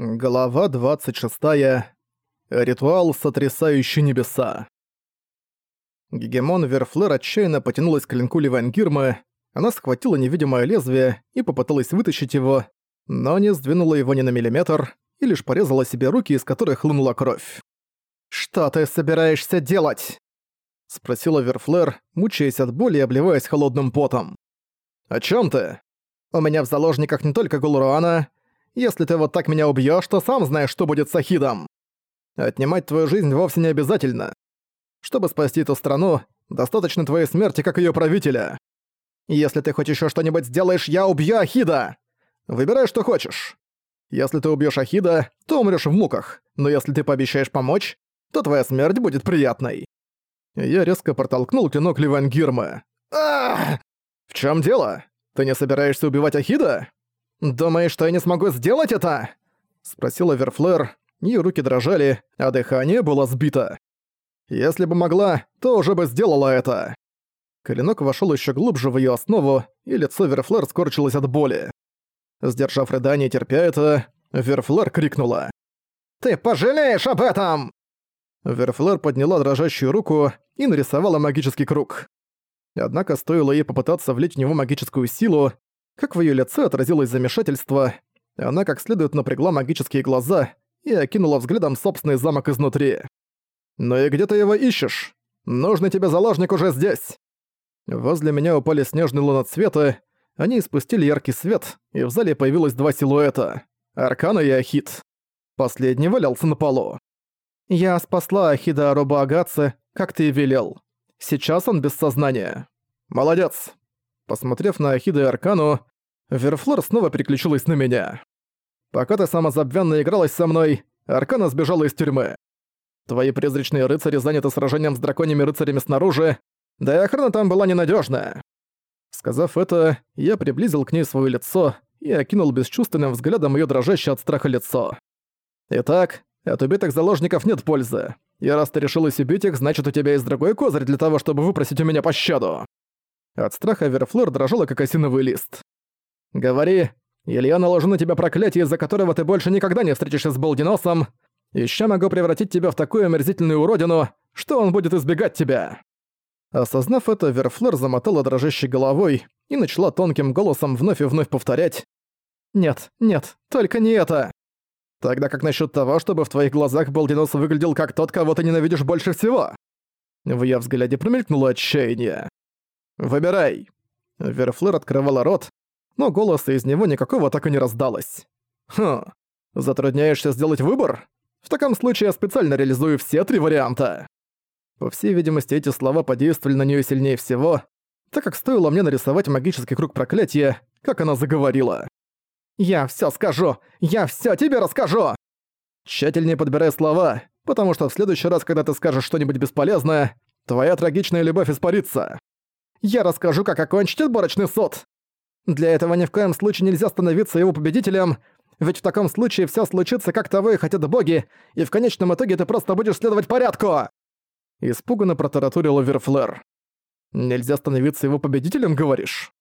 Глава 26. Ритуал, сотрясающий небеса. Гегемон Верфлер отчаянно потянулась к клинку Ливангирмы, она схватила невидимое лезвие и попыталась вытащить его, но не сдвинула его ни на миллиметр и лишь порезала себе руки, из которых хлынула кровь. «Что ты собираешься делать?» — спросила Верфлер, мучаясь от боли и обливаясь холодным потом. «О чем ты? У меня в заложниках не только Гулруана, если ты вот так меня убьёшь, то сам знаешь, что будет с Ахидом. Отнимать твою жизнь вовсе не обязательно. Чтобы спасти эту страну, достаточно твоей смерти, как её правителя. Если ты хоть ещё что-нибудь сделаешь, я убью Ахида! Выбирай, что хочешь. Если ты убьёшь Ахида, то умрёшь в муках, но если ты пообещаешь помочь, то твоя смерть будет приятной. Я резко протолкнул клинок Ливангирма. Ах! В чём дело? Ты не собираешься убивать Ахида? «Думаешь, что я не смогу сделать это?» — спросила Верфлер. Её руки дрожали, а дыхание было сбито. «Если бы могла, то уже бы сделала это». Клинок вошёл ещё глубже в её основу, и лицо Верфлер скорчилось от боли. Сдержав рыдание терпя это, Верфлер крикнула. «Ты пожалеешь об этом!» Верфлер подняла дрожащую руку и нарисовала магический круг. Однако стоило ей попытаться влить в него магическую силу, как в её лице отразилось замешательство, она как следует напрягла магические глаза и окинула взглядом собственный замок изнутри. «Ну и где ты его ищешь? Нужный тебе заложник уже здесь!» Возле меня упали снежные луноцветы, они испустили яркий свет, и в зале появилось два силуэта — Аркана и Ахит. Последний валялся на полу. «Я спасла Ахида Аруба Агатце, как ты и велел. Сейчас он без сознания. Молодец!» Посмотрев на Ахида и Аркану, Верфлор снова переключилась на меня. «Пока ты самозабвенно игралась со мной, Аркана сбежала из тюрьмы. Твои призрачные рыцари заняты сражением с драконьими рыцарями снаружи, да и охрана там была ненадежная. Сказав это, я приблизил к ней свое лицо и окинул бесчувственным взглядом ее дрожащее от страха лицо. «Итак, от убитых заложников нет пользы. И раз ты решилась убить их, значит у тебя есть другой козырь для того, чтобы выпросить у меня пощаду». От страха Верфлор дрожала, как осиновый лист. «Говори, или я наложу на тебя проклятие, из-за которого ты больше никогда не встретишься с Болдиносом. Ещё могу превратить тебя в такую омерзительную уродину, что он будет избегать тебя». Осознав это, Верфлер замотала дрожащей головой и начала тонким голосом вновь и вновь повторять «Нет, нет, только не это!» «Тогда как насчет того, чтобы в твоих глазах Болдинос выглядел как тот, кого ты ненавидишь больше всего?» В её взгляде промелькнуло отчаяние. «Выбирай!» Верфлер открывала рот, но голоса из него никакого так и не раздалось. «Хм, затрудняешься сделать выбор? В таком случае я специально реализую все три варианта». По всей видимости, эти слова подействовали на нее сильнее всего, так как стоило мне нарисовать магический круг проклятия, как она заговорила. «Я все скажу! Я все тебе расскажу!» Тщательнее подбирай слова, потому что в следующий раз, когда ты скажешь что-нибудь бесполезное, твоя трагичная любовь испарится. Я расскажу, как окончить отборочный суд. Для этого ни в коем случае нельзя становиться его победителем, ведь в таком случае все случится, как того и хотят боги, и в конечном итоге ты просто будешь следовать порядку!» Испуганно протаратурил Верфлер. «Нельзя становиться его победителем, говоришь?»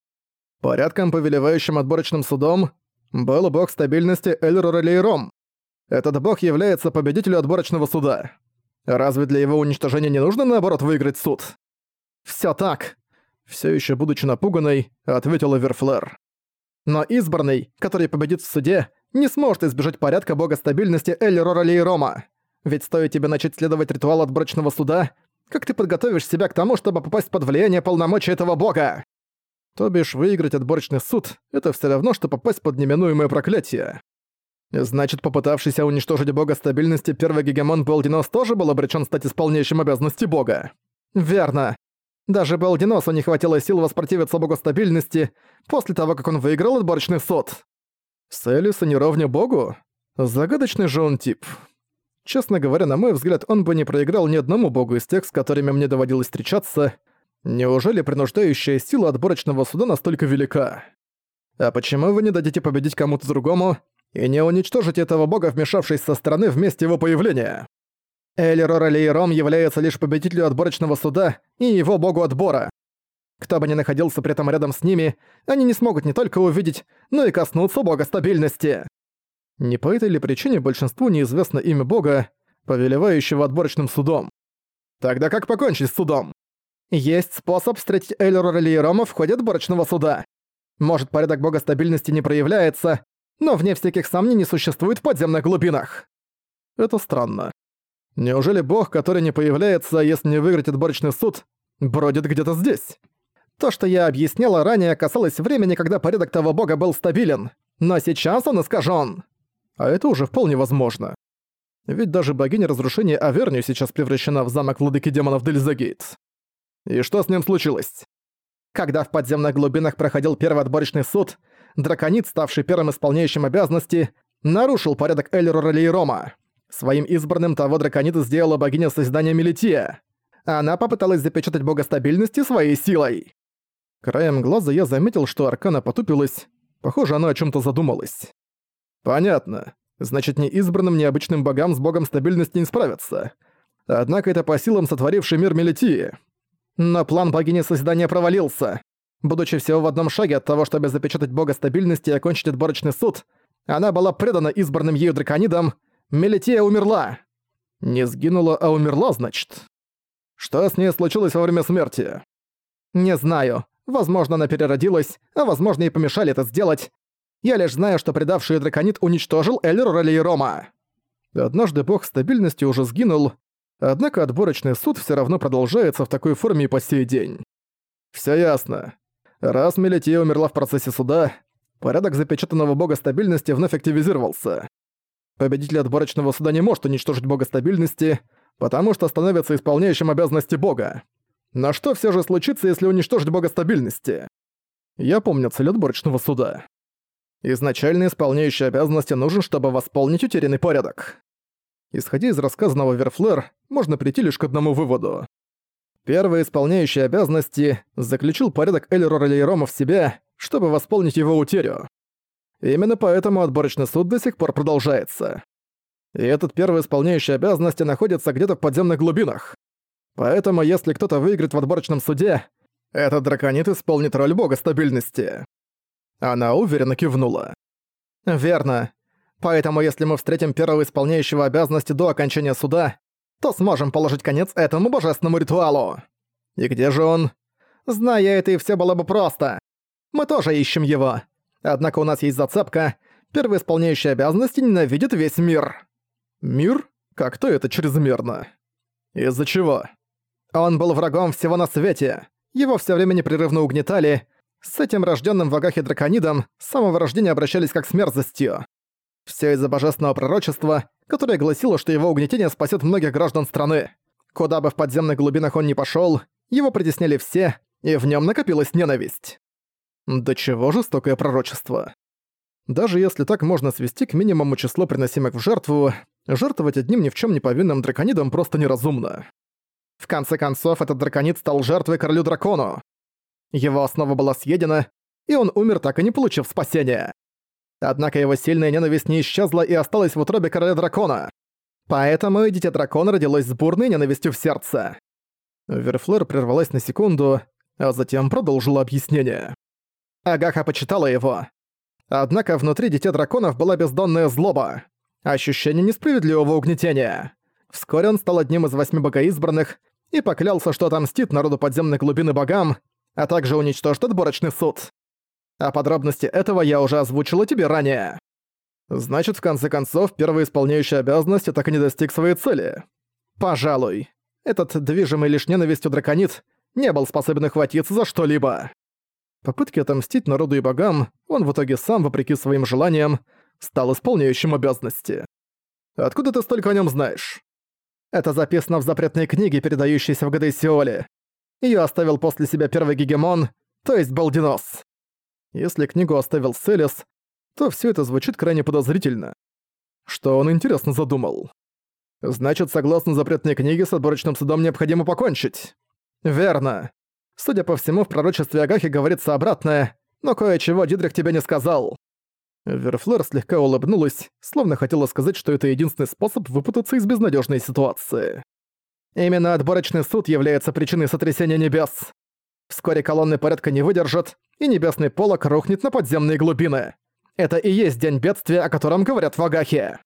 Порядком, повелевающим отборочным судом, был бог стабильности Эльрор Лейром. Этот бог является победителем отборочного суда. Разве для его уничтожения не нужно, наоборот, выиграть суд? Всё так все еще будучи напуганной, ответила Верфлер. Но избранный, который победит в суде, не сможет избежать порядка бога стабильности Эллирора Лейрома. Ведь стоит тебе начать следовать ритуалу отборочного суда, как ты подготовишь себя к тому, чтобы попасть под влияние полномочий этого бога? То бишь, выиграть отборочный суд — это все равно, что попасть под неминуемое проклятие. Значит, попытавшийся уничтожить бога стабильности первый гегемон Болдинос тоже был обречен стать исполняющим обязанности бога. Верно. Даже Балдиносу не хватило сил воспротивиться богу стабильности после того, как он выиграл отборочный сот. Селиса не ровня богу? Загадочный же он тип. Честно говоря, на мой взгляд, он бы не проиграл ни одному богу из тех, с которыми мне доводилось встречаться. Неужели принуждающая сила отборочного суда настолько велика? А почему вы не дадите победить кому-то другому и не уничтожите этого бога, вмешавшись со стороны вместе его появления? Элерор Алейром является лишь победителем отборочного суда и его богу отбора. Кто бы ни находился при этом рядом с ними, они не смогут не только увидеть, но и коснуться бога стабильности. Не по этой ли причине большинству неизвестно имя бога, повелевающего отборочным судом? Тогда как покончить с судом? Есть способ встретить Эйлора Лиерома в ходе отборочного суда. Может, порядок бога стабильности не проявляется, но вне всяких сомнений существует в подземных глубинах. Это странно. Неужели бог, который не появляется, если не выиграть отборочный суд, бродит где-то здесь? То, что я объясняла ранее, касалось времени, когда порядок того бога был стабилен, но сейчас он искажен. А это уже вполне возможно. Ведь даже богиня разрушения Авернию сейчас превращена в замок владыки демонов Дельзагейт. И что с ним случилось? Когда в подземных глубинах проходил первый отборочный суд, драконит, ставший первым исполняющим обязанности, нарушил порядок Эльрора Лейрома. Своим избранным того драконита сделала богиня созидания Мелития. Она попыталась запечатать бога стабильности своей силой. Краем глаза я заметил, что Аркана потупилась. Похоже, она о чем то задумалась. Понятно. Значит, ни избранным, ни обычным богам с богом стабильности не справятся. Однако это по силам сотворивший мир Мелитии. Но план богини Созидания провалился. Будучи всего в одном шаге от того, чтобы запечатать бога стабильности и окончить отборочный суд, она была предана избранным ею драконидам, Мелития умерла. Не сгинула, а умерла, значит. Что с ней случилось во время смерти? Не знаю. Возможно, она переродилась, а возможно, и помешали это сделать. Я лишь знаю, что предавший драконит уничтожил Эллер Рома. Однажды бог стабильности уже сгинул, однако отборочный суд все равно продолжается в такой форме и по сей день. Все ясно. Раз Мелития умерла в процессе суда, порядок запечатанного бога стабильности вновь активизировался. Победитель отборочного суда не может уничтожить бога стабильности, потому что становится исполняющим обязанности бога. Но что все же случится, если уничтожить бога стабильности? Я помню цель отборочного суда. Изначально исполняющий обязанности нужен, чтобы восполнить утерянный порядок. Исходя из рассказанного Верфлер, можно прийти лишь к одному выводу. Первый исполняющий обязанности заключил порядок Эльрора Лейрома в себя, чтобы восполнить его утерю. Именно поэтому отборочный суд до сих пор продолжается. И этот первый исполняющий обязанности находится где-то в подземных глубинах. Поэтому если кто-то выиграет в отборочном суде, этот драконит исполнит роль бога стабильности. Она уверенно кивнула. «Верно. Поэтому если мы встретим первого исполняющего обязанности до окончания суда, то сможем положить конец этому божественному ритуалу. И где же он? Зная это, и все было бы просто. Мы тоже ищем его. Однако у нас есть зацепка. Первый исполняющий обязанности ненавидит весь мир. Мир? Как-то это чрезмерно. Из-за чего? Он был врагом всего на свете. Его все время непрерывно угнетали, с этим рожденным в Агахе драконидом с самого рождения обращались как с мерзостью. Все из-за божественного пророчества, которое гласило, что его угнетение спасет многих граждан страны. Куда бы в подземных глубинах он ни пошел, его притесняли все, и в нем накопилась ненависть. До чего жестокое пророчество. Даже если так можно свести к минимуму число приносимых в жертву, жертвовать одним ни в чем не повинным драконидом просто неразумно. В конце концов, этот драконид стал жертвой королю-дракону. Его основа была съедена, и он умер, так и не получив спасения. Однако его сильная ненависть не исчезла и осталась в утробе короля дракона. Поэтому и дитя дракона родилось с бурной ненавистью в сердце. Верфлер прервалась на секунду, а затем продолжила объяснение. Агаха почитала его. Однако внутри дитя драконов была бездонная злоба, ощущение несправедливого угнетения. Вскоре он стал одним из восьми богоизбранных и поклялся, что отомстит народу подземной глубины богам, а также уничтожит отборочный суд. А подробности этого я уже озвучила тебе ранее. Значит, в конце концов, первый исполняющий обязанности так и не достиг своей цели. Пожалуй. Этот, движимый лишь ненавистью драконит, не был способен охватиться за что-либо. Попытки отомстить народу и богам, он в итоге сам, вопреки своим желаниям, стал исполняющим обязанности. Откуда ты столько о нем знаешь? Это записано в запретной книге, передающейся в Гадейсиоле. Её оставил после себя первый гегемон, то есть Балдинос. Если книгу оставил Селес, то всё это звучит крайне подозрительно. Что он интересно задумал? Значит, согласно запретной книге, с отборочным судом необходимо покончить. Верно. Судя по всему, в пророчестве Агахи говорится обратное, но кое-чего Дидрих тебе не сказал. Верфлер слегка улыбнулась, словно хотела сказать, что это единственный способ выпутаться из безнадежной ситуации. Именно отборочный суд является причиной сотрясения небес. Вскоре колонны порядка не выдержат, и небесный полок рухнет на подземные глубины. Это и есть день бедствия, о котором говорят в Агахе!»